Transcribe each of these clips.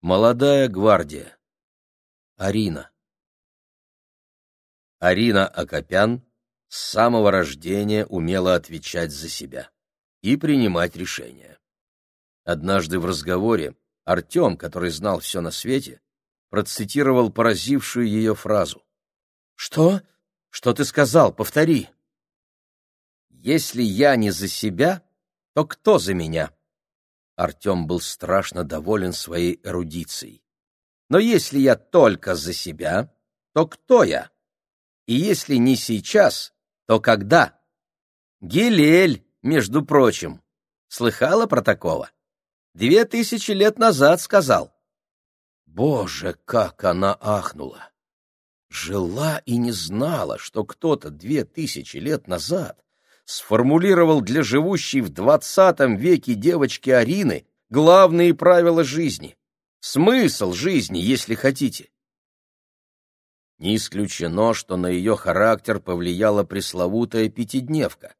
Молодая гвардия. Арина. Арина Акопян с самого рождения умела отвечать за себя и принимать решения. Однажды в разговоре Артем, который знал все на свете, процитировал поразившую ее фразу. «Что? Что ты сказал? Повтори!» «Если я не за себя, то кто за меня?» Артем был страшно доволен своей эрудицией. «Но если я только за себя, то кто я? И если не сейчас, то когда?» «Гилель, между прочим. Слыхала про такого?» «Две тысячи лет назад сказал». Боже, как она ахнула! Жила и не знала, что кто-то две тысячи лет назад сформулировал для живущей в двадцатом веке девочки Арины главные правила жизни, смысл жизни, если хотите. Не исключено, что на ее характер повлияла пресловутая пятидневка.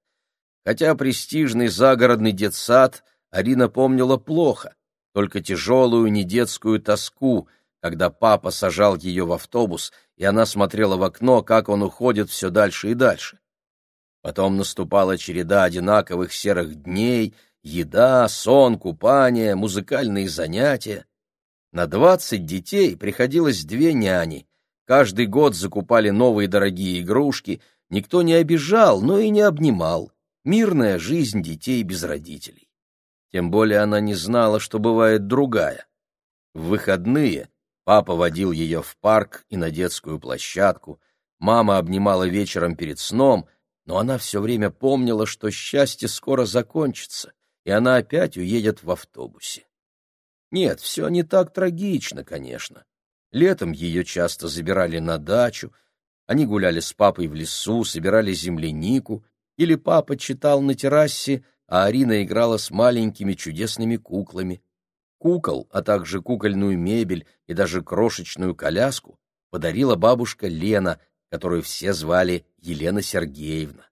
Хотя престижный загородный детсад Арина помнила плохо, только тяжелую недетскую тоску, когда папа сажал ее в автобус, и она смотрела в окно, как он уходит все дальше и дальше. Потом наступала череда одинаковых серых дней, еда, сон, купание, музыкальные занятия. На двадцать детей приходилось две няни. Каждый год закупали новые дорогие игрушки, никто не обижал, но и не обнимал. Мирная жизнь детей без родителей. Тем более она не знала, что бывает другая. В выходные папа водил ее в парк и на детскую площадку, мама обнимала вечером перед сном — но она все время помнила, что счастье скоро закончится, и она опять уедет в автобусе. Нет, все не так трагично, конечно. Летом ее часто забирали на дачу, они гуляли с папой в лесу, собирали землянику, или папа читал на террасе, а Арина играла с маленькими чудесными куклами. Кукол, а также кукольную мебель и даже крошечную коляску подарила бабушка Лена, которую все звали Елена Сергеевна.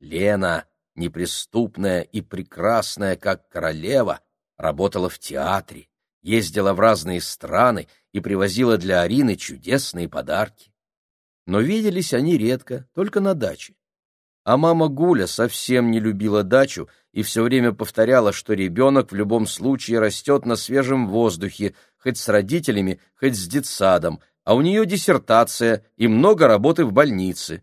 Лена, неприступная и прекрасная, как королева, работала в театре, ездила в разные страны и привозила для Арины чудесные подарки. Но виделись они редко, только на даче. А мама Гуля совсем не любила дачу и все время повторяла, что ребенок в любом случае растет на свежем воздухе, хоть с родителями, хоть с детсадом, а у нее диссертация и много работы в больнице.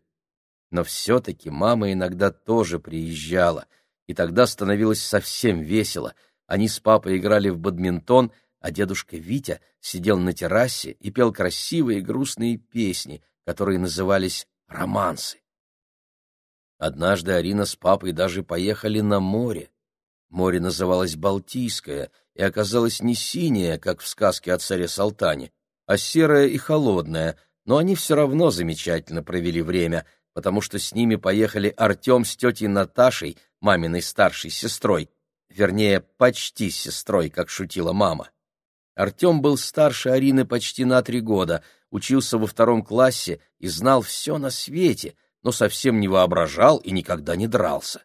Но все-таки мама иногда тоже приезжала, и тогда становилось совсем весело. Они с папой играли в бадминтон, а дедушка Витя сидел на террасе и пел красивые грустные песни, которые назывались романсы. Однажды Арина с папой даже поехали на море. Море называлось Балтийское и оказалось не синее, как в сказке о царе Салтане, а серая и холодная, но они все равно замечательно провели время, потому что с ними поехали Артем с тетей Наташей, маминой старшей сестрой, вернее, почти сестрой, как шутила мама. Артем был старше Арины почти на три года, учился во втором классе и знал все на свете, но совсем не воображал и никогда не дрался.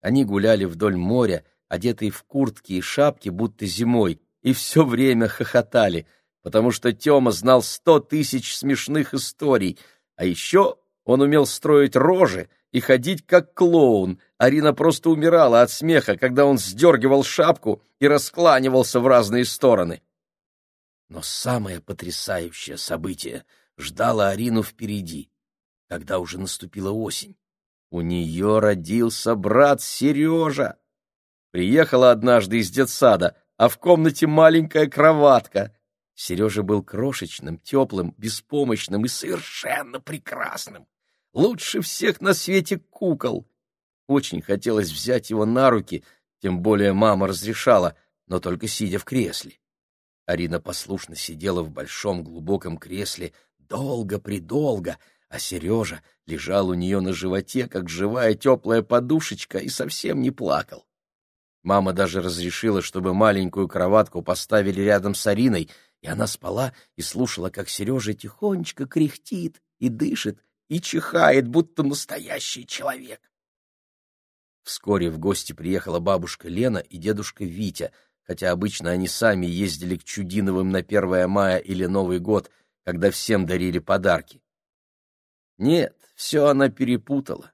Они гуляли вдоль моря, одетые в куртки и шапки, будто зимой, и все время хохотали — потому что Тёма знал сто тысяч смешных историй, а еще он умел строить рожи и ходить как клоун. Арина просто умирала от смеха, когда он сдергивал шапку и раскланивался в разные стороны. Но самое потрясающее событие ждало Арину впереди, когда уже наступила осень. У нее родился брат Сережа. Приехала однажды из детсада, а в комнате маленькая кроватка. Сережа был крошечным, теплым, беспомощным и совершенно прекрасным. Лучше всех на свете кукол. Очень хотелось взять его на руки, тем более мама разрешала, но только сидя в кресле. Арина послушно сидела в большом глубоком кресле долго-предолго, а Сережа лежал у нее на животе, как живая теплая подушечка, и совсем не плакал. Мама даже разрешила, чтобы маленькую кроватку поставили рядом с Ариной, и она спала и слушала, как Сережа тихонечко кряхтит и дышит, и чихает, будто настоящий человек. Вскоре в гости приехала бабушка Лена и дедушка Витя, хотя обычно они сами ездили к Чудиновым на 1 мая или Новый год, когда всем дарили подарки. Нет, все она перепутала.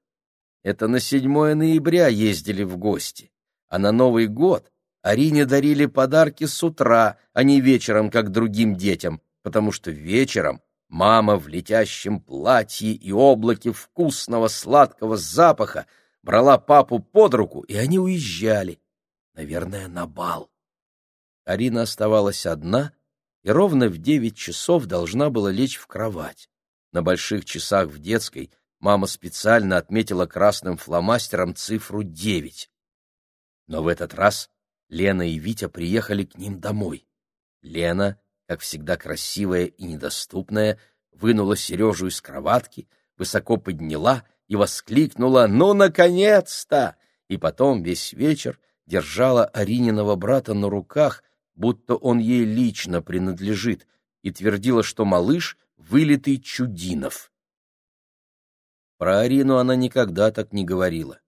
Это на 7 ноября ездили в гости, а на Новый год Арине дарили подарки с утра, а не вечером, как другим детям, потому что вечером мама в летящем платье и облаке вкусного сладкого запаха брала папу под руку, и они уезжали, наверное, на бал. Арина оставалась одна и ровно в девять часов должна была лечь в кровать. На больших часах в детской мама специально отметила красным фломастером цифру девять. Но в этот раз Лена и Витя приехали к ним домой. Лена, как всегда красивая и недоступная, вынула Сережу из кроватки, высоко подняла и воскликнула «Ну, наконец-то!» И потом весь вечер держала Арининого брата на руках, будто он ей лично принадлежит, и твердила, что малыш — вылитый Чудинов. Про Арину она никогда так не говорила.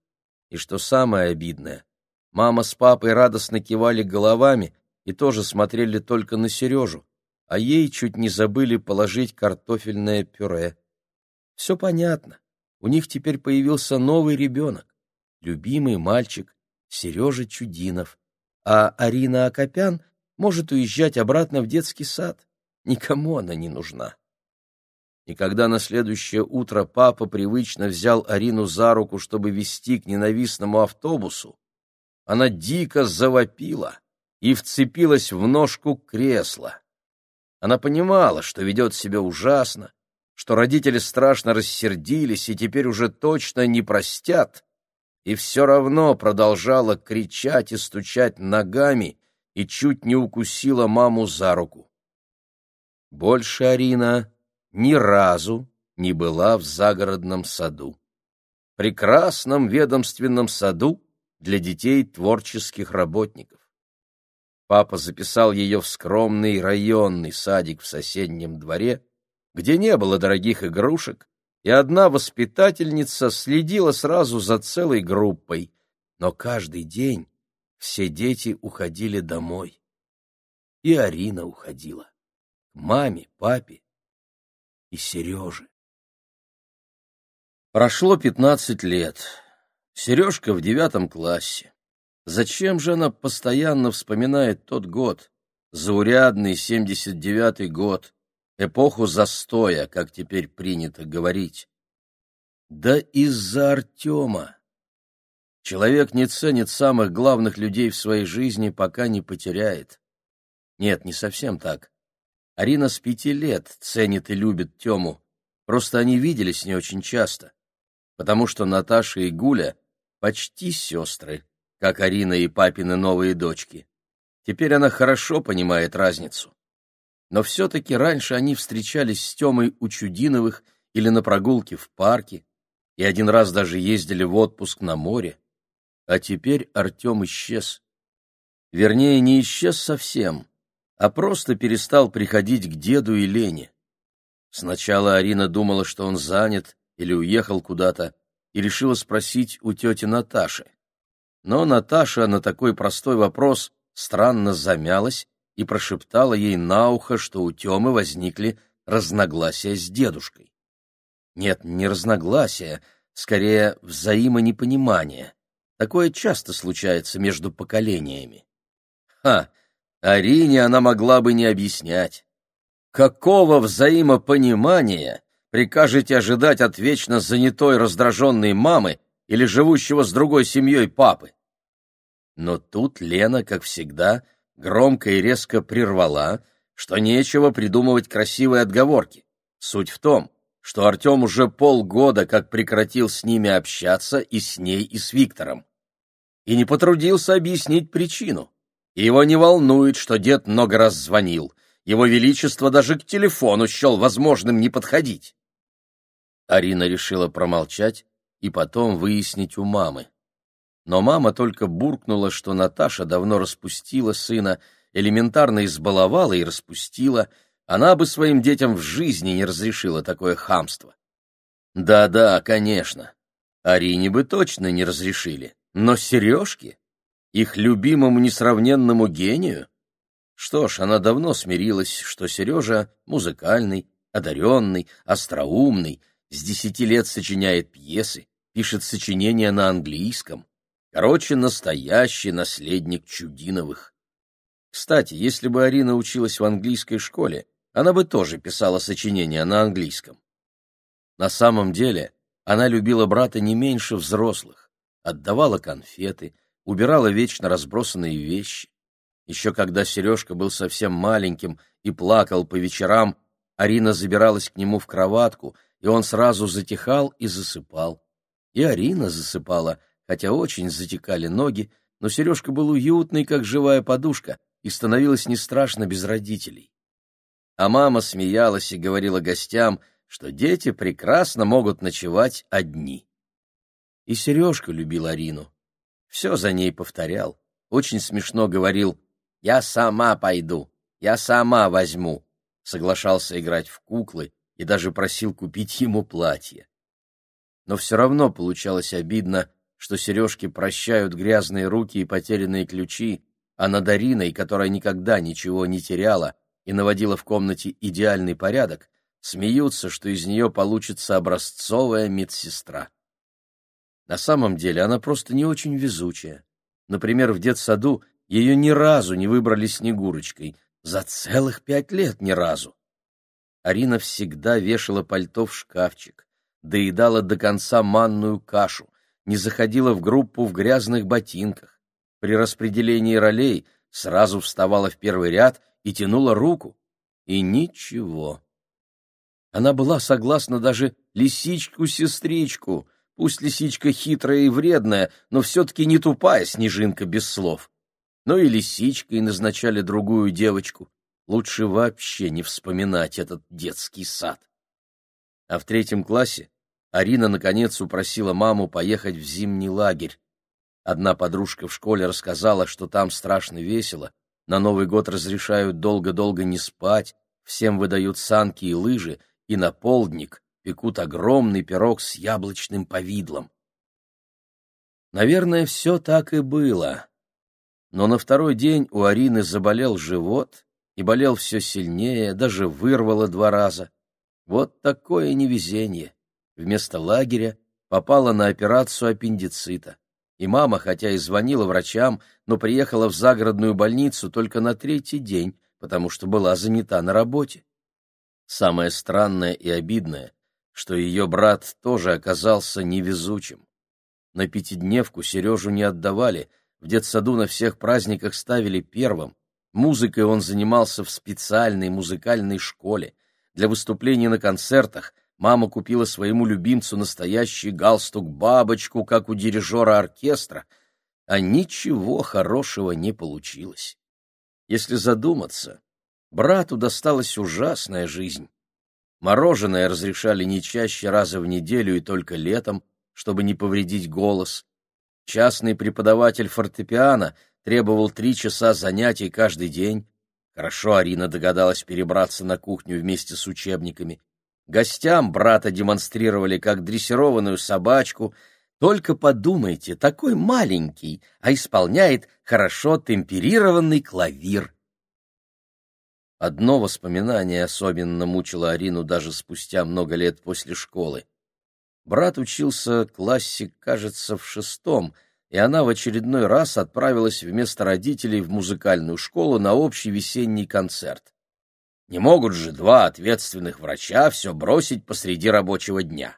И что самое обидное, Мама с папой радостно кивали головами и тоже смотрели только на Сережу, а ей чуть не забыли положить картофельное пюре. Все понятно. У них теперь появился новый ребенок, любимый мальчик Сережа Чудинов, а Арина Акопян может уезжать обратно в детский сад. Никому она не нужна. И когда на следующее утро папа привычно взял Арину за руку, чтобы вести к ненавистному автобусу, она дико завопила и вцепилась в ножку кресла. Она понимала, что ведет себя ужасно, что родители страшно рассердились и теперь уже точно не простят, и все равно продолжала кричать и стучать ногами и чуть не укусила маму за руку. Больше Арина ни разу не была в загородном саду. Прекрасном ведомственном саду, для детей творческих работников. Папа записал ее в скромный районный садик в соседнем дворе, где не было дорогих игрушек, и одна воспитательница следила сразу за целой группой, но каждый день все дети уходили домой. И Арина уходила. К маме, папе и Сереже. Прошло пятнадцать лет. Сережка в девятом классе. Зачем же она постоянно вспоминает тот год, заурядный семьдесят девятый год, эпоху застоя, как теперь принято говорить? Да из-за Артема. Человек не ценит самых главных людей в своей жизни, пока не потеряет. Нет, не совсем так. Арина с пяти лет ценит и любит Тему, просто они виделись не очень часто, потому что Наташа и Гуля почти сестры, как Арина и папины новые дочки. Теперь она хорошо понимает разницу. Но все-таки раньше они встречались с Темой у Чудиновых или на прогулке в парке, и один раз даже ездили в отпуск на море. А теперь Артем исчез. Вернее, не исчез совсем, а просто перестал приходить к деду и Лене. Сначала Арина думала, что он занят или уехал куда-то, и решила спросить у тети Наташи. Но Наташа на такой простой вопрос странно замялась и прошептала ей на ухо, что у Темы возникли разногласия с дедушкой. Нет, не разногласия, скорее взаимонепонимание. Такое часто случается между поколениями. Ха! Арине она могла бы не объяснять. Какого взаимопонимания прикажете ожидать от вечно занятой раздраженной мамы или живущего с другой семьей папы? Но тут Лена, как всегда, громко и резко прервала, что нечего придумывать красивые отговорки. Суть в том, что Артем уже полгода как прекратил с ними общаться и с ней, и с Виктором. И не потрудился объяснить причину. И его не волнует, что дед много раз звонил. Его Величество даже к телефону счел возможным не подходить. Арина решила промолчать и потом выяснить у мамы. Но мама только буркнула, что Наташа давно распустила сына, элементарно избаловала и распустила, она бы своим детям в жизни не разрешила такое хамство. Да-да, конечно, Арине бы точно не разрешили, но Сережке? Их любимому несравненному гению? Что ж, она давно смирилась, что Сережа музыкальный, одаренный, остроумный, с десяти лет сочиняет пьесы, пишет сочинения на английском. Короче, настоящий наследник Чудиновых. Кстати, если бы Арина училась в английской школе, она бы тоже писала сочинения на английском. На самом деле, она любила брата не меньше взрослых, отдавала конфеты, убирала вечно разбросанные вещи. Еще когда Сережка был совсем маленьким и плакал по вечерам, Арина забиралась к нему в кроватку, и он сразу затихал и засыпал. И Арина засыпала, хотя очень затекали ноги, но Сережка был уютный, как живая подушка, и становилось не страшно без родителей. А мама смеялась и говорила гостям, что дети прекрасно могут ночевать одни. И Сережка любил Арину. Все за ней повторял. Очень смешно говорил «Я сама пойду, я сама возьму», соглашался играть в куклы и даже просил купить ему платье. Но все равно получалось обидно, что Сережке прощают грязные руки и потерянные ключи, а над Ариной, которая никогда ничего не теряла и наводила в комнате идеальный порядок, смеются, что из нее получится образцовая медсестра. На самом деле она просто не очень везучая. Например, в детсаду ее ни разу не выбрали Снегурочкой, за целых пять лет ни разу. Арина всегда вешала пальто в шкафчик, доедала до конца манную кашу, не заходила в группу в грязных ботинках. При распределении ролей сразу вставала в первый ряд и тянула руку. И ничего. Она была согласна даже лисичку-сестричку, пусть лисичка хитрая и вредная, но все-таки не тупая снежинка без слов. Но и лисичкой назначали другую девочку. Лучше вообще не вспоминать этот детский сад. А в третьем классе Арина наконец упросила маму поехать в зимний лагерь. Одна подружка в школе рассказала, что там страшно весело, на Новый год разрешают долго-долго не спать, всем выдают санки и лыжи, и на полдник пекут огромный пирог с яблочным повидлом. Наверное, все так и было. Но на второй день у Арины заболел живот, и болел все сильнее, даже вырвало два раза. Вот такое невезение. Вместо лагеря попала на операцию аппендицита. И мама, хотя и звонила врачам, но приехала в загородную больницу только на третий день, потому что была занята на работе. Самое странное и обидное, что ее брат тоже оказался невезучим. На пятидневку Сережу не отдавали, в детсаду на всех праздниках ставили первым, Музыкой он занимался в специальной музыкальной школе. Для выступлений на концертах мама купила своему любимцу настоящий галстук-бабочку, как у дирижера оркестра, а ничего хорошего не получилось. Если задуматься, брату досталась ужасная жизнь. Мороженое разрешали не чаще раза в неделю и только летом, чтобы не повредить голос. Частный преподаватель фортепиано — требовал три часа занятий каждый день. Хорошо Арина догадалась перебраться на кухню вместе с учебниками. Гостям брата демонстрировали как дрессированную собачку. Только подумайте, такой маленький, а исполняет хорошо темперированный клавир. Одно воспоминание особенно мучило Арину даже спустя много лет после школы. Брат учился классе, кажется, в шестом — и она в очередной раз отправилась вместо родителей в музыкальную школу на общий весенний концерт. Не могут же два ответственных врача все бросить посреди рабочего дня.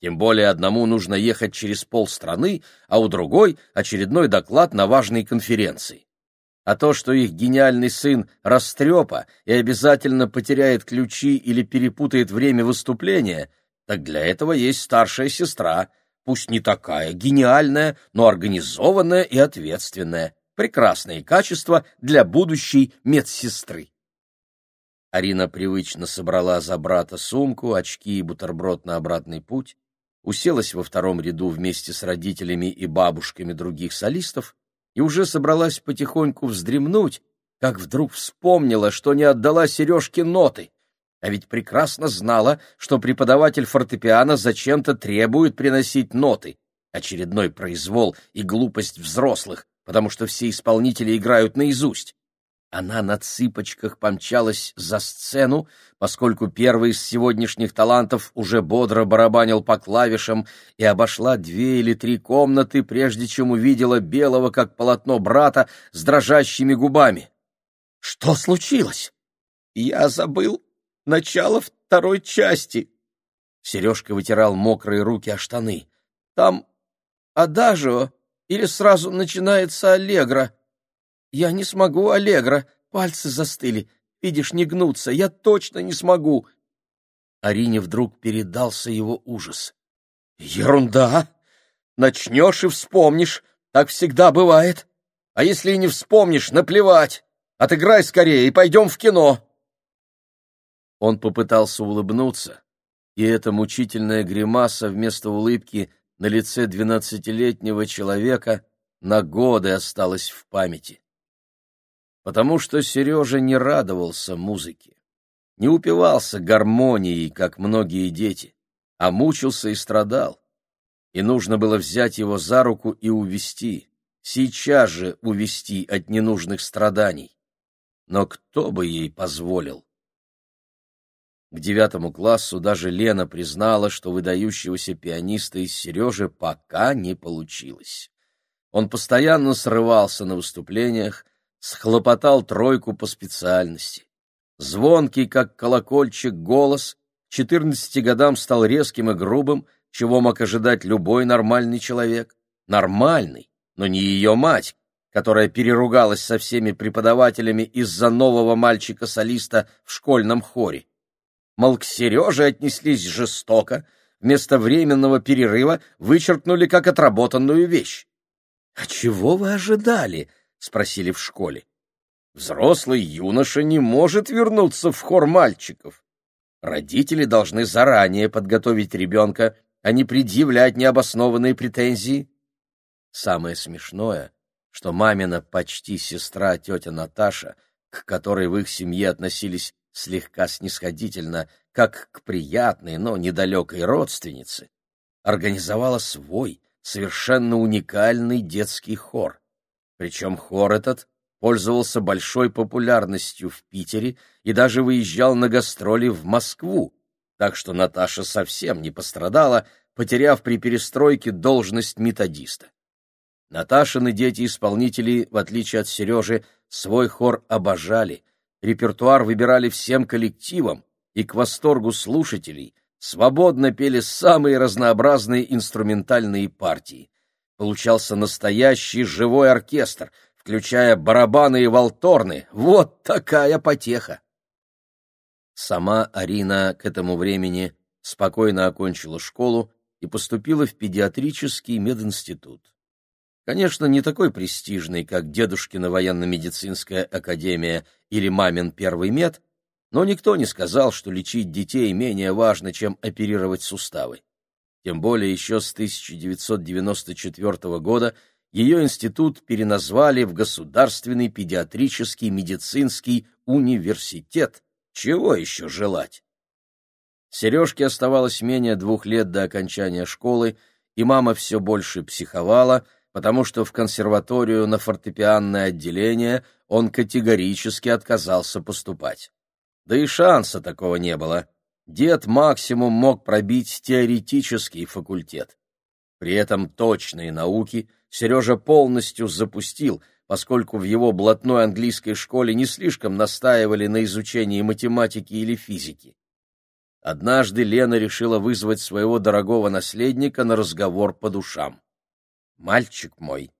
Тем более одному нужно ехать через полстраны, а у другой очередной доклад на важной конференции. А то, что их гениальный сын растрепа и обязательно потеряет ключи или перепутает время выступления, так для этого есть старшая сестра — пусть не такая гениальная, но организованная и ответственная. Прекрасные качества для будущей медсестры. Арина привычно собрала за брата сумку, очки и бутерброд на обратный путь, уселась во втором ряду вместе с родителями и бабушками других солистов и уже собралась потихоньку вздремнуть, как вдруг вспомнила, что не отдала Сережке ноты а ведь прекрасно знала, что преподаватель фортепиано зачем-то требует приносить ноты. Очередной произвол и глупость взрослых, потому что все исполнители играют наизусть. Она на цыпочках помчалась за сцену, поскольку первый из сегодняшних талантов уже бодро барабанил по клавишам и обошла две или три комнаты, прежде чем увидела белого, как полотно брата, с дрожащими губами. — Что случилось? — Я забыл начало второй части. Сережка вытирал мокрые руки о штаны. — Там адажио или сразу начинается аллегро? Я не смогу, Аллегра. Пальцы застыли. Видишь, не гнутся. Я точно не смогу. Арине вдруг передался его ужас. Ерунда! Начнешь и вспомнишь. Так всегда бывает. А если и не вспомнишь, наплевать. Отыграй скорее и пойдем в кино. Он попытался улыбнуться, и эта мучительная гримаса вместо улыбки на лице двенадцатилетнего человека на годы осталась в памяти потому что Сережа не радовался музыке, не упивался гармонией, как многие дети, а мучился и страдал. И нужно было взять его за руку и увести, сейчас же увести от ненужных страданий. Но кто бы ей позволил? К девятому классу даже Лена признала, что выдающегося пианиста из Сережи пока не получилось. Он постоянно срывался на выступлениях, схлопотал тройку по специальности. Звонкий, как колокольчик, голос к четырнадцати годам стал резким и грубым, чего мог ожидать любой нормальный человек. Нормальный, но не ее мать, которая переругалась со всеми преподавателями из-за нового мальчика-солиста в школьном хоре. Мол, к Сереже отнеслись жестоко, вместо временного перерыва вычеркнули как отработанную вещь. — А чего вы ожидали? — спросили в школе. Взрослый юноша не может вернуться в хор мальчиков. Родители должны заранее подготовить ребенка, а не предъявлять необоснованные претензии. Самое смешное, что мамина почти сестра тетя Наташа, к которой в их семье относились слегка снисходительно, как к приятной, но недалекой родственнице, организовала свой, совершенно уникальный детский хор. Причем хор этот пользовался большой популярностью в Питере и даже выезжал на гастроли в Москву, так что Наташа совсем не пострадала, потеряв при перестройке должность методиста. Наташины дети-исполнители, в отличие от Сережи, свой хор обожали, репертуар выбирали всем коллективом и к восторгу слушателей свободно пели самые разнообразные инструментальные партии получался настоящий живой оркестр, включая барабаны и валторны. Вот такая потеха! Сама Арина к этому времени спокойно окончила школу и поступила в педиатрический мединститут. Конечно, не такой престижный, как дедушкина военно-медицинская академия или мамин первый мед, но никто не сказал, что лечить детей менее важно, чем оперировать суставы. Тем более еще с 1994 года ее институт переназвали в Государственный педиатрический медицинский университет. Чего еще желать? Сережке оставалось менее двух лет до окончания школы, и мама все больше психовала, потому что в консерваторию на фортепианное отделение он категорически отказался поступать. Да и шанса такого не было дед максимум мог пробить теоретический факультет. При этом точные науки Сережа полностью запустил, поскольку в его блатной английской школе не слишком настаивали на изучении математики или физики. Однажды Лена решила вызвать своего дорогого наследника на разговор по душам. «Мальчик мой,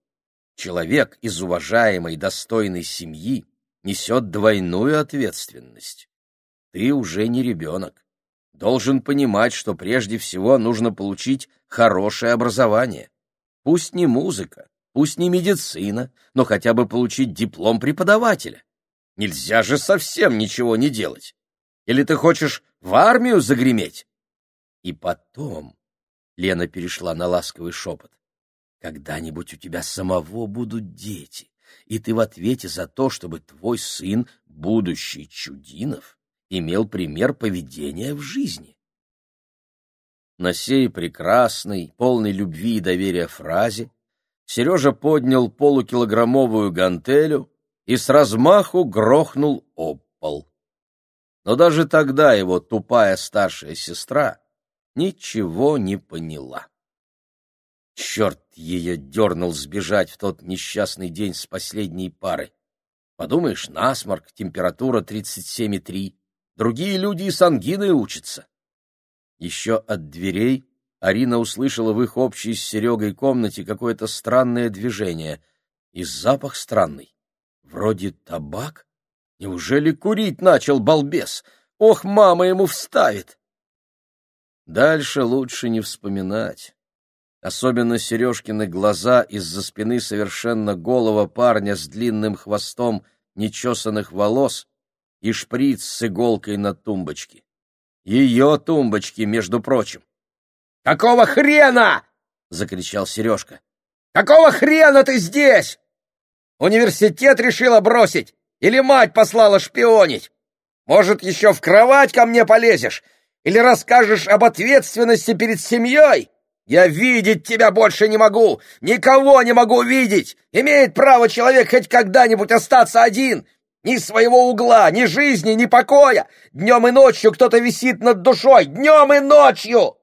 человек из уважаемой достойной семьи несет двойную ответственность. Ты уже не ребенок должен понимать, что прежде всего нужно получить хорошее образование. Пусть не музыка, пусть не медицина, но хотя бы получить диплом преподавателя. Нельзя же совсем ничего не делать. Или ты хочешь в армию загреметь? И потом, Лена перешла на ласковый шепот, когда-нибудь у тебя самого будут дети, и ты в ответе за то, чтобы твой сын, будущий Чудинов, имел пример поведения в жизни. На сей прекрасной, полной любви и доверия фразе Сережа поднял полукилограммовую гантелю и с размаху грохнул об пол. Но даже тогда его тупая старшая сестра ничего не поняла. Черт ее дернул сбежать в тот несчастный день с последней пары. Подумаешь, насморк, температура 37,3. Другие люди и с ангиной учатся. Еще от дверей Арина услышала в их общей с Серегой комнате какое-то странное движение. И запах странный. Вроде табак. Неужели курить начал балбес? Ох, мама ему вставит! Дальше лучше не вспоминать. Особенно Сережкины глаза из-за спины совершенно голого парня с длинным хвостом нечесанных волос и шприц с иголкой на тумбочке. Ее тумбочки, между прочим. «Какого хрена?» — закричал Сережка. «Какого хрена ты здесь? Университет решила бросить? Или мать послала шпионить? Может, еще в кровать ко мне полезешь? Или расскажешь об ответственности перед семьей? Я видеть тебя больше не могу! Никого не могу видеть! Имеет право человек хоть когда-нибудь остаться один! Ни своего угла, ни жизни, ни покоя! Днем и ночью кто-то висит над душой! Днем и ночью!»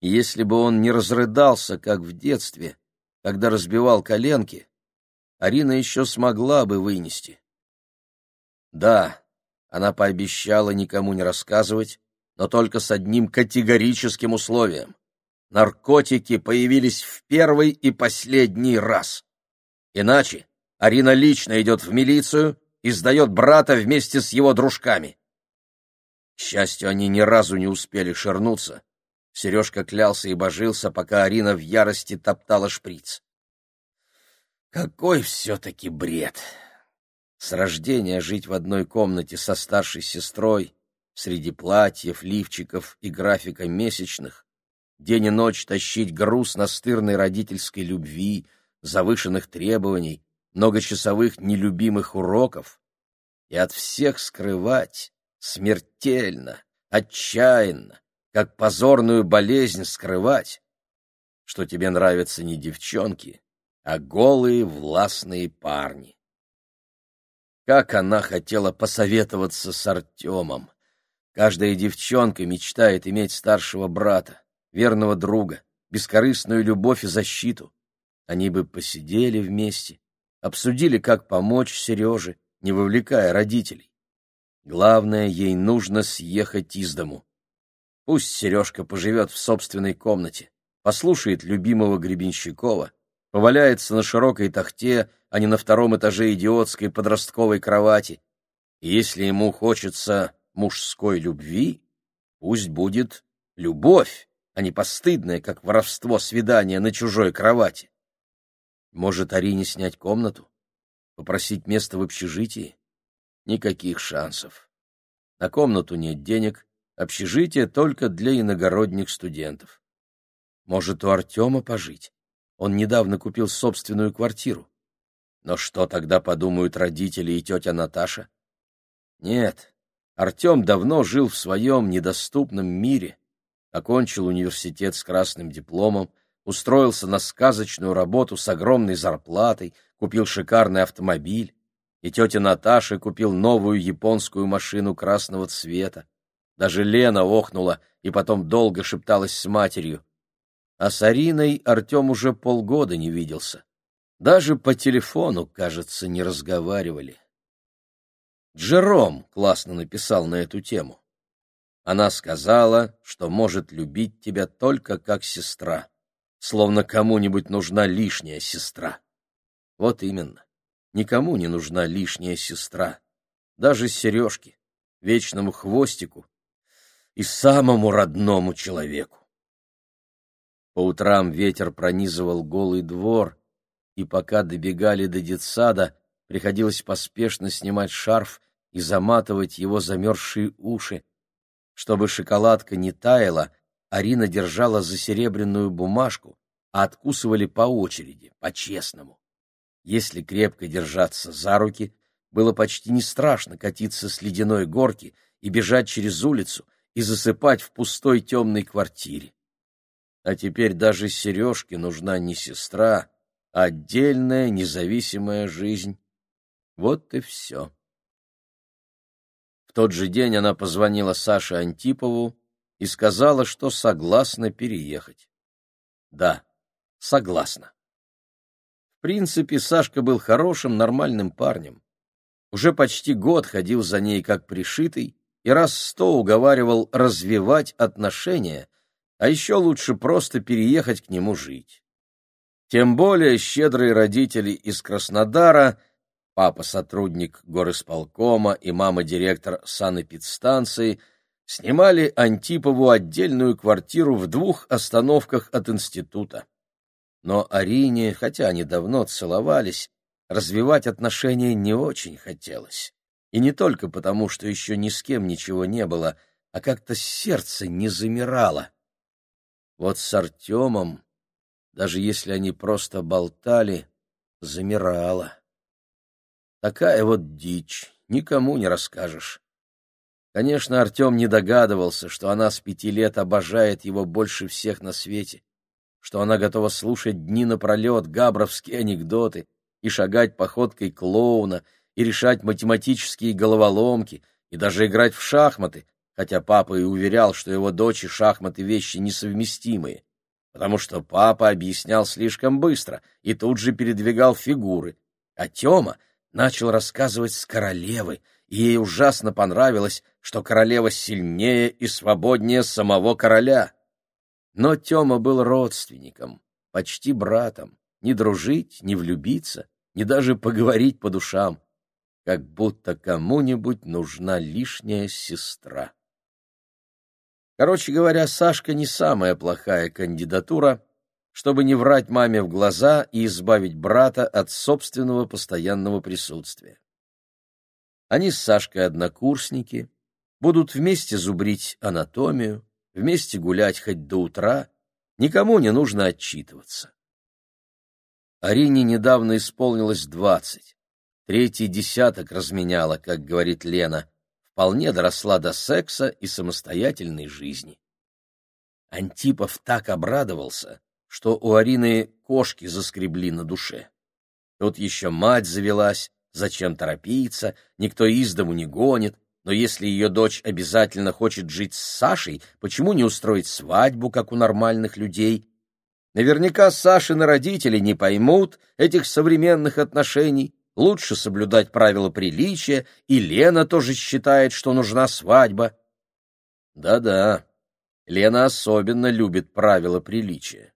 Если бы он не разрыдался, как в детстве, когда разбивал коленки, Арина еще смогла бы вынести. Да, она пообещала никому не рассказывать, но только с одним категорическим условием. Наркотики появились в первый и последний раз. Иначе Арина лично идет в милицию и сдает брата вместе с его дружками. К счастью, они ни разу не успели шернуться. Сережка клялся и божился, пока Арина в ярости топтала шприц. Какой все-таки бред! С рождения жить в одной комнате со старшей сестрой, среди платьев, лифчиков и графика месячных, день и ночь тащить груз настырной родительской любви, завышенных требований, многочасовых нелюбимых уроков и от всех скрывать смертельно, отчаянно, как позорную болезнь скрывать, что тебе нравятся не девчонки, а голые властные парни. Как она хотела посоветоваться с Артемом. Каждая девчонка мечтает иметь старшего брата, верного друга, бескорыстную любовь и защиту. Они бы посидели вместе, обсудили, как помочь Сереже, не вовлекая родителей. Главное, ей нужно съехать из дому. Пусть Сережка поживет в собственной комнате, послушает любимого Гребенщикова, поваляется на широкой тахте, а не на втором этаже идиотской подростковой кровати. И если ему хочется мужской любви, пусть будет любовь, а не постыдное, как воровство свидания на чужой кровати. Может, Арине снять комнату? Попросить место в общежитии? Никаких шансов. На комнату нет денег, общежитие только для иногородних студентов. Может, у Артема пожить? Он недавно купил собственную квартиру. Но что тогда подумают родители и тетя Наташа? Нет, Артем давно жил в своем недоступном мире, окончил университет с красным дипломом, устроился на сказочную работу с огромной зарплатой, купил шикарный автомобиль, и тетя Наташа купил новую японскую машину красного цвета. Даже Лена охнула и потом долго шепталась с матерью. А с Ариной Артем уже полгода не виделся. Даже по телефону, кажется, не разговаривали. Джером классно написал на эту тему. Она сказала, что может любить тебя только как сестра, словно кому-нибудь нужна лишняя сестра. Вот именно, никому не нужна лишняя сестра, даже Сережке, вечному хвостику и самому родному человеку. По утрам ветер пронизывал голый двор, и пока добегали до детсада, приходилось поспешно снимать шарф и заматывать его замерзшие уши. Чтобы шоколадка не таяла, Арина держала за серебряную бумажку, а откусывали по очереди, по-честному. Если крепко держаться за руки, было почти не страшно катиться с ледяной горки и бежать через улицу и засыпать в пустой темной квартире. А теперь даже Сережке нужна не сестра, а отдельная независимая жизнь. Вот и все. Тот же день она позвонила Саше Антипову и сказала, что согласна переехать. Да, согласна. В принципе, Сашка был хорошим, нормальным парнем. Уже почти год ходил за ней как пришитый и раз сто уговаривал развивать отношения, а еще лучше просто переехать к нему жить. Тем более щедрые родители из Краснодара, папа сотрудник горисполкома и мама директор санэпидстанции, снимали Антипову отдельную квартиру в двух остановках от института. Но Арине, хотя они давно целовались, развивать отношения не очень хотелось. И не только потому, что еще ни с кем ничего не было, а как-то сердце не замирало. Вот с Артемом, даже если они просто болтали, замирало. Такая вот дичь, никому не расскажешь. Конечно, Артем не догадывался, что она с пяти лет обожает его больше всех на свете, что она готова слушать дни напролет габровские анекдоты и шагать походкой клоуна, и решать математические головоломки, и даже играть в шахматы, хотя папа и уверял, что его дочь и шахматы вещи несовместимые, потому что папа объяснял слишком быстро и тут же передвигал фигуры, а Тёма начал рассказывать с королевы, и ей ужасно понравилось, что королева сильнее и свободнее самого короля. Но Тёма был родственником, почти братом, не дружить, не влюбиться, не даже поговорить по душам, как будто кому-нибудь нужна лишняя сестра. Короче говоря, Сашка не самая плохая кандидатура, чтобы не врать маме в глаза и избавить брата от собственного постоянного присутствия. Они с Сашкой однокурсники, будут вместе зубрить анатомию, вместе гулять хоть до утра, никому не нужно отчитываться. Арине недавно исполнилось двадцать, третий десяток разменяла, как говорит Лена, вполне доросла до секса и самостоятельной жизни. Антипов так обрадовался, что у Арины кошки заскребли на душе. Тут еще мать завелась, зачем торопиться, никто из дому не гонит, но если ее дочь обязательно хочет жить с Сашей, почему не устроить свадьбу, как у нормальных людей? Наверняка Сашины родители не поймут этих современных отношений, лучше соблюдать правила приличия, и Лена тоже считает, что нужна свадьба. Да-да, Лена особенно любит правила приличия.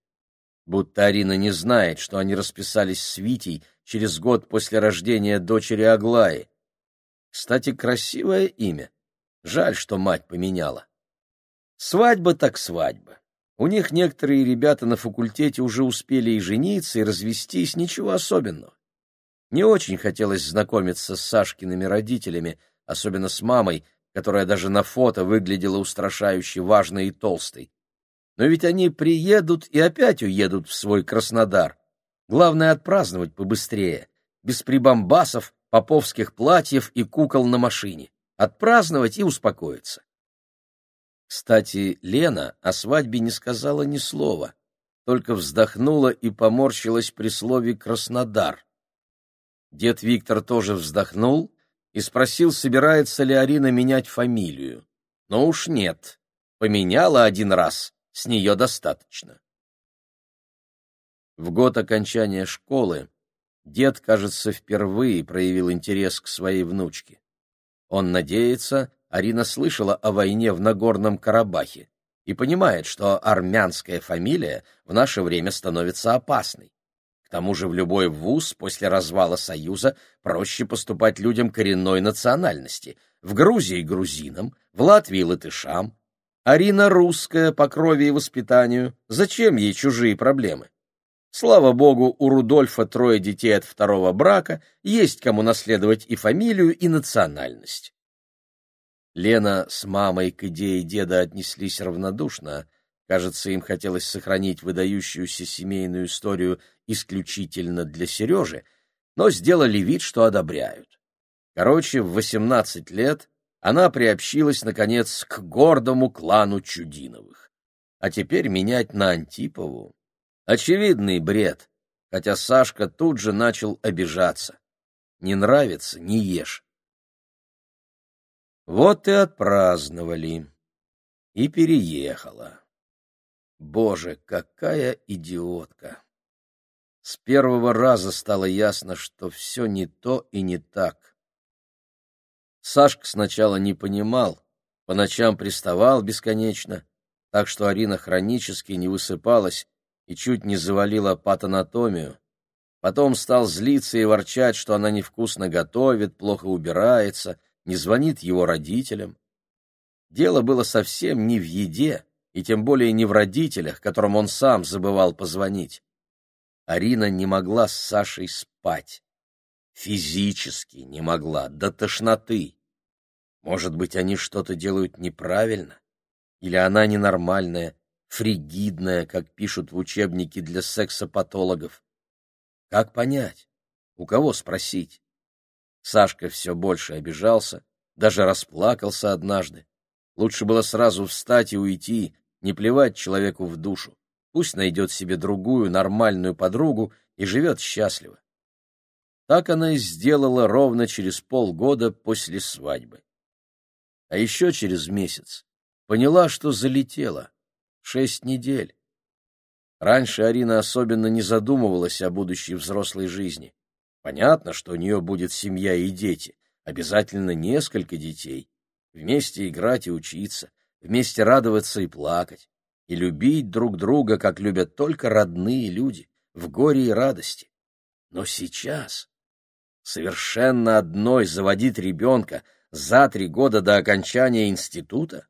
Будто Арина не знает, что они расписались с Витей через год после рождения дочери Аглаи. Кстати, красивое имя. Жаль, что мать поменяла. Свадьба так свадьба. У них некоторые ребята на факультете уже успели и жениться, и развестись, ничего особенного. Не очень хотелось знакомиться с Сашкиными родителями, особенно с мамой, которая даже на фото выглядела устрашающе важной и толстой. Но ведь они приедут и опять уедут в свой Краснодар. Главное — отпраздновать побыстрее, без прибамбасов, поповских платьев и кукол на машине. Отпраздновать и успокоиться. Кстати, Лена о свадьбе не сказала ни слова, только вздохнула и поморщилась при слове «Краснодар». Дед Виктор тоже вздохнул и спросил, собирается ли Арина менять фамилию. Но уж нет, поменяла один раз, с нее достаточно. В год окончания школы дед, кажется, впервые проявил интерес к своей внучке. Он надеется, Арина слышала о войне в Нагорном Карабахе и понимает, что армянская фамилия в наше время становится опасной. К тому же в любой вуз после развала Союза проще поступать людям коренной национальности. В Грузии — грузинам, в Латвии — латышам. Арина русская по крови и воспитанию. Зачем ей чужие проблемы? Слава богу, у Рудольфа трое детей от второго брака, есть кому наследовать и фамилию, и национальность. Лена с мамой к идее деда отнеслись равнодушно, Кажется, им хотелось сохранить выдающуюся семейную историю исключительно для Сережи, но сделали вид, что одобряют. Короче, в 18 лет она приобщилась, наконец, к гордому клану Чудиновых. а теперь менять на Антипову. Очевидный бред, хотя Сашка тут же начал обижаться. Не нравится — не ешь. Вот и отпраздновали. И переехала. Боже, какая идиотка! С первого раза стало ясно, что все не то и не так. Сашка сначала не понимал, по ночам приставал бесконечно, так что Арина хронически не высыпалась и чуть не завалила патанатомию. Потом стал злиться и ворчать, что она невкусно готовит, плохо убирается, не звонит его родителям. Дело было совсем не в еде, и тем более не в родителях, которым он сам забывал позвонить. Арина не могла с Сашей спать. Физически не могла, до тошноты. Может быть, они что-то делают неправильно? Или она ненормальная, фригидная, как пишут в учебнике для сексопатологов? Как понять? У кого спросить? Сашка все больше обижался, даже расплакался однажды. Лучше было сразу встать и уйти, не плевать человеку в душу. Пусть найдет себе другую нормальную подругу и живет счастливо. Так она и сделала ровно через полгода после свадьбы. А еще через месяц поняла, что залетела. Шесть недель. Раньше Арина особенно не задумывалась о будущей взрослой жизни. Понятно, что у нее будет семья и дети, обязательно несколько детей. Вместе играть и учиться, вместе радоваться и плакать, и любить друг друга, как любят только родные люди, в горе и радости. Но сейчас совершенно одной заводить ребенка за три года до окончания института?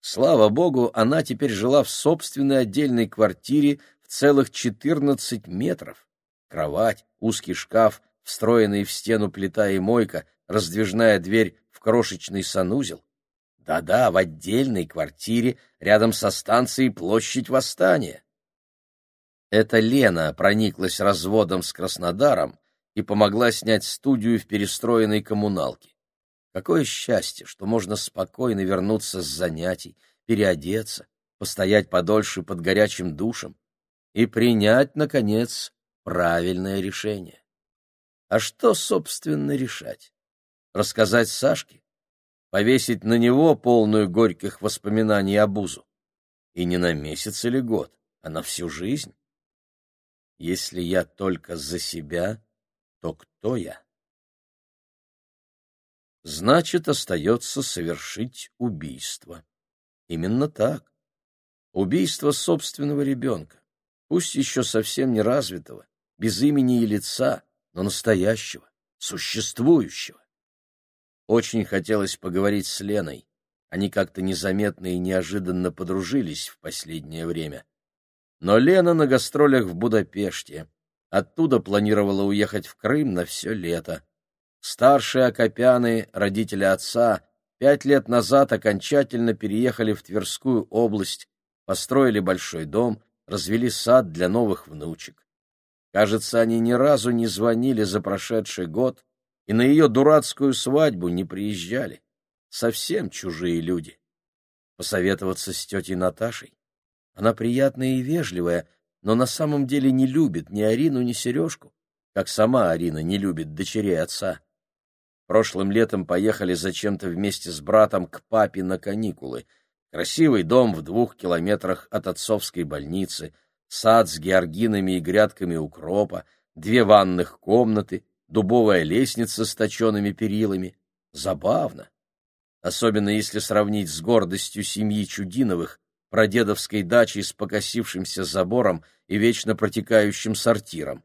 Слава богу, она теперь жила в собственной отдельной квартире в целых четырнадцать метров. Кровать, узкий шкаф, встроенный в стену плита и мойка, раздвижная дверь в крошечный санузел. Да-да, в отдельной квартире рядом со станцией Площадь Восстания. Это Лена прониклась разводом с Краснодаром и помогла снять студию в перестроенной коммуналке. Какое счастье, что можно спокойно вернуться с занятий, переодеться, постоять подольше под горячим душем и принять, наконец, правильное решение. А что, собственно, решать? Рассказать Сашке? Повесить на него полную горьких воспоминаний об Узу? И не на месяц или год, а на всю жизнь? Если я только за себя, то кто я? Значит, остается совершить убийство. Именно так. Убийство собственного ребенка, пусть еще совсем не развитого, без имени и лица, но настоящего, существующего. Очень хотелось поговорить с Леной. Они как-то незаметно и неожиданно подружились в последнее время. Но Лена на гастролях в Будапеште. Оттуда планировала уехать в Крым на все лето. Старшие Акопяны, родители отца, пять лет назад окончательно переехали в Тверскую область, построили большой дом, развели сад для новых внучек. Кажется, они ни разу не звонили за прошедший год и на ее дурацкую свадьбу не приезжали. Совсем чужие люди. Посоветоваться с тетей Наташей? Она приятная и вежливая, но на самом деле не любит ни Арину, ни Сережку, как сама Арина не любит дочерей отца. Прошлым летом поехали зачем-то вместе с братом к папе на каникулы. Красивый дом в двух километрах от отцовской больницы, сад с георгинами и грядками укропа, две ванных комнаты, дубовая лестница с точеными перилами. Забавно. Особенно если сравнить с гордостью семьи Чудиновых, прадедовской дачей с покосившимся забором и вечно протекающим сортиром.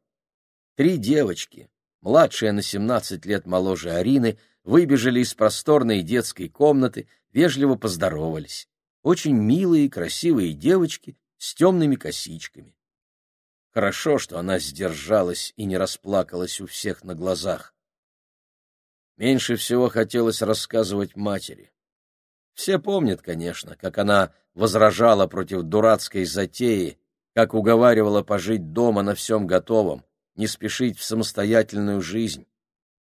Три девочки, младшая на 17 лет моложе Арины, выбежали из просторной детской комнаты, вежливо поздоровались. Очень милые и красивые девочки с темными косичками. Хорошо, что она сдержалась и не расплакалась у всех на глазах. Меньше всего хотелось рассказывать матери. Все помнят, конечно, как она возражала против дурацкой затеи, как уговаривала пожить дома на всем готовом, не спешить в самостоятельную жизнь.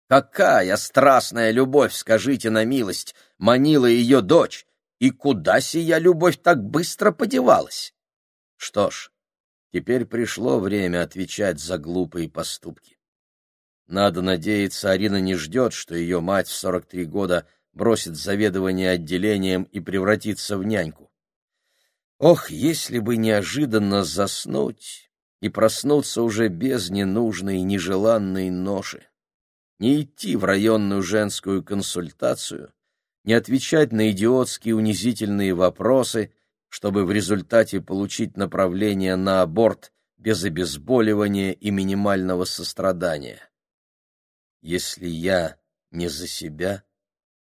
Какая страстная любовь, скажите на милость, манила ее дочь, И куда сия любовь так быстро подевалась? Что ж, теперь пришло время отвечать за глупые поступки. Надо надеяться, Арина не ждет, что ее мать в 43 года бросит заведование отделением и превратится в няньку. Ох, если бы неожиданно заснуть и проснуться уже без ненужной и нежеланной ноши! Не идти в районную женскую консультацию, не отвечать на идиотские унизительные вопросы, чтобы в результате получить направление на аборт без обезболивания и минимального сострадания. Если я не за себя,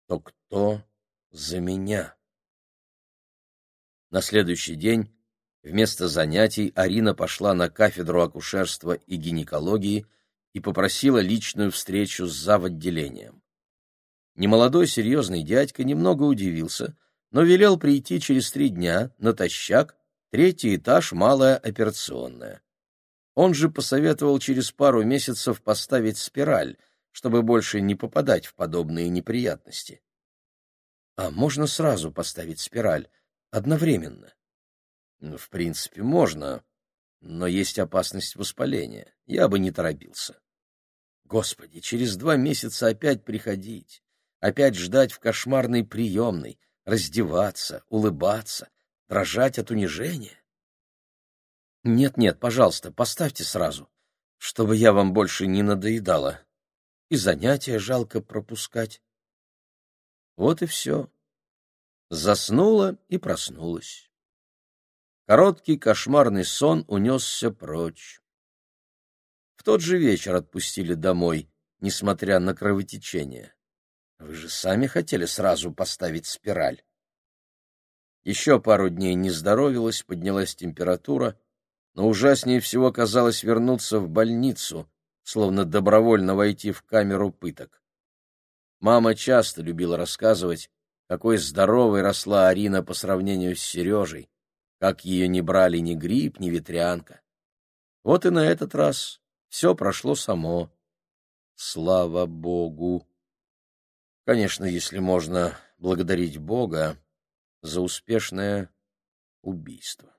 то кто за меня? На следующий день вместо занятий Арина пошла на кафедру акушерства и гинекологии и попросила личную встречу с завотделением. Немолодой серьезный дядька немного удивился, но велел прийти через три дня, натощак, третий этаж, малая операционная. Он же посоветовал через пару месяцев поставить спираль, чтобы больше не попадать в подобные неприятности. — А можно сразу поставить спираль? Одновременно? Ну, в принципе, можно, но есть опасность воспаления. Я бы не торопился. Господи, через два месяца опять приходить, опять ждать в кошмарной приемной, раздеваться, улыбаться, дрожать от унижения? Нет-нет, пожалуйста, поставьте сразу, чтобы я вам больше не надоедала. И занятия жалко пропускать. Вот и все заснула и проснулась. Короткий кошмарный сон унесся прочь. В тот же вечер отпустили домой, несмотря на кровотечение. Вы же сами хотели сразу поставить спираль. Еще пару дней не здоровилась, поднялась температура, но ужаснее всего казалось вернуться в больницу, словно добровольно войти в камеру пыток. Мама часто любила рассказывать, какой здоровой росла Арина по сравнению с Сережей, как ее не брали ни грипп, ни ветрянка. Вот и на этот раз все прошло само. Слава Богу! Конечно, если можно благодарить Бога за успешное убийство.